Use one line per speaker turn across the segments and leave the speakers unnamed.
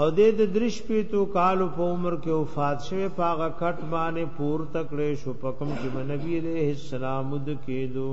او د درش پیتو کالو په عمر کې وفات شوه پاغه کټ باندې پور تکړه شو پکم چې نبی عليه السلام د کېدو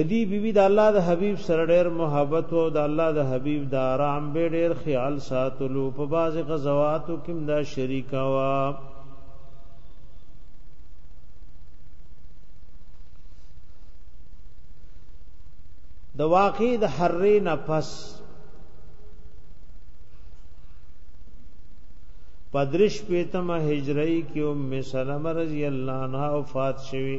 ادي بيبي د الله د حبيب سره ډېر محبت او د الله د حبيب د آرام به ډېر خیال ساتلو په باز غزواتو کې دا شریکا وا د واقع د حرې نه پس پدرش پیتم هجری کې ام سلمہ رضی الله عنها وفات شوه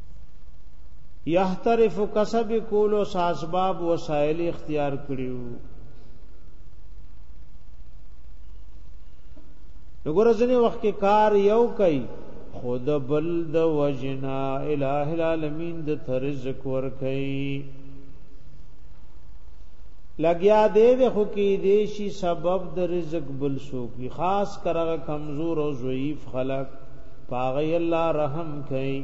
یحترف کسب کول او اسباب وسایل اختیار کړیو وګوره ځنې وخت کې کار یو کوي خود بل د وجنا الہ العالمین د ترزق ور کوي لګیا دې د خو کې دې شي سبب د رزق بل سو کی خاص کرغه کمزور او ضعیف خلق پاغی الله رحم کوي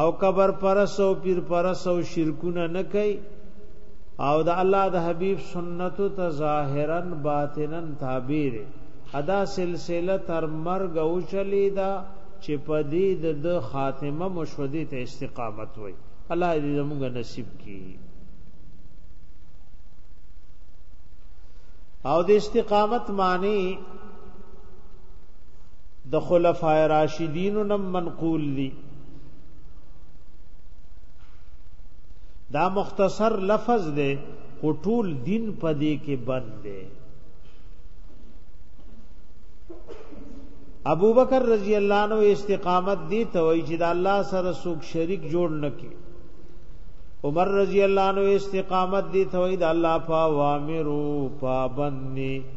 او قبر پرسو پیر پرسو شرکونه نه کوي او د الله د حبیب سنت ته ظاهرا باطنا تابع دي ادا سلسله تر مرګ او چلی دا چې پدې د خاتمه مشودی ته استقامت وای الله دې زموږ نصیب کړي او د استقامت معنی د خلفای راشدین نم منقول دي دا مختصر لفظ دی خو ټول دین په دې کې بند دی ابو بکر رضی الله عنه استقامت دی ته وی چې د الله سره څوک شریک جوړ نکي عمر رضی الله عنه استقامت دی ته وی د الله په اوامرو پابند نه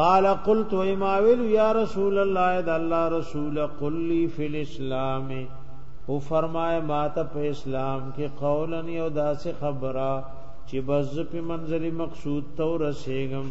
قال قلت ما ویل یا رسول الله د الله رسول قل لي فی الاسلام او فرمای ما ته په اسلام کې قولا یو داسې خبره چې بز په منزل مقصود تو رسېږم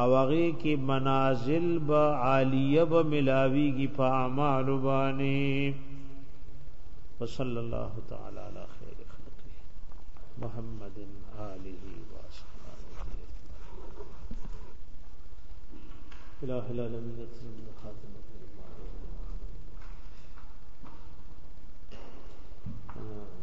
او هغه کې منازل به عالیه به ملاویږي په اعمال باندې وصلی الله تعالی علی خیر خلقه محمد آله و اصحابه الہ العالمین خاتم Uh...